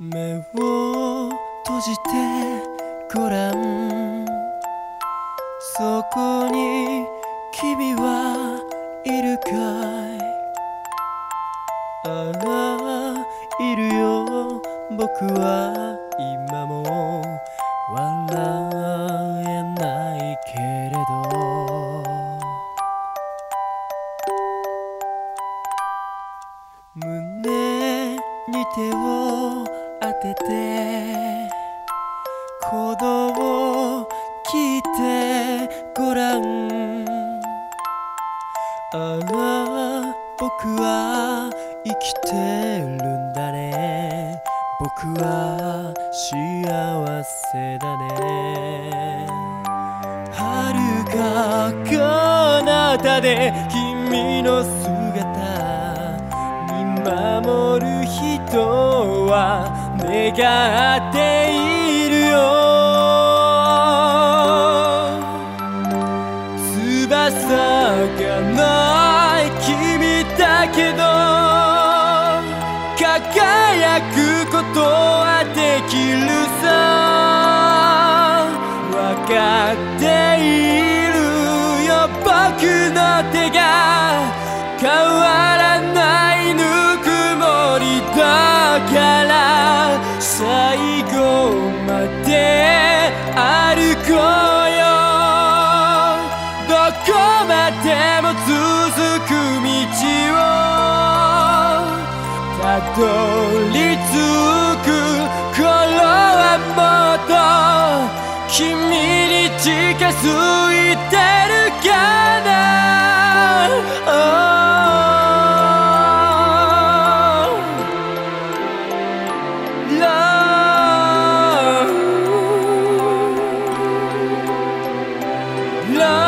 目を閉じてごらん。そこに君はいるかい。ああいるよ。僕は今も笑えないけれど。胸に手を当てて鼓動を聞いてごらんああ僕は生きてるんだね。僕は幸せだね。遥か彼方で君の姿。見守る人は願っているよ。翼がない君だけど輝くことはできる。をたどり着く頃はもっと君に近づいてるかな、oh love.